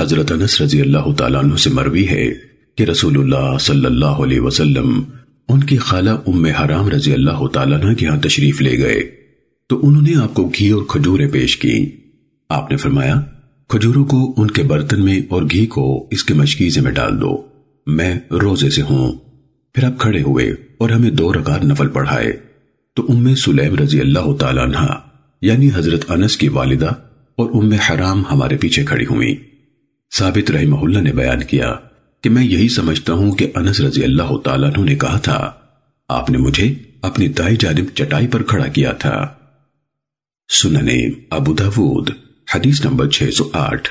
حضرت انس رضی اللہ تعالیٰ عنہ سے مروی ہے کہ رسول اللہ صلی اللہ علیہ وسلم ان کی خالہ ام حرام رضی اللہ تعالیٰ عنہ کے ہاں تشریف لے گئے۔ تو انہوں نے آپ کو گھی اور کھجوریں پیش کی۔ آپ نے فرمایا، کھجوروں کو ان کے برتن میں اور گھی کو اس کے مشکیزے میں ڈال دو۔ میں روزے سے ہوں۔ پھر آپ کھڑے ہوئے اور ہمیں دو رکعت نفل پڑھائے۔ تو ام سلیم رضی اللہ تعالیٰ عنہ یعنی حضرت انس کی والدہ اور ام حرام ہمارے پیچھے کھڑی ہوئی ثابت رحمہ اللہ نے بیان کیا کہ میں یہی سمجھتا ہوں کہ انس رضی اللہ تعالیٰ عنہ نے کہا تھا، آپ نے مجھے اپنی دائیں جانب چٹائی پر کھڑا کیا تھا۔ سننے ابو داود، حدیث نمبر 608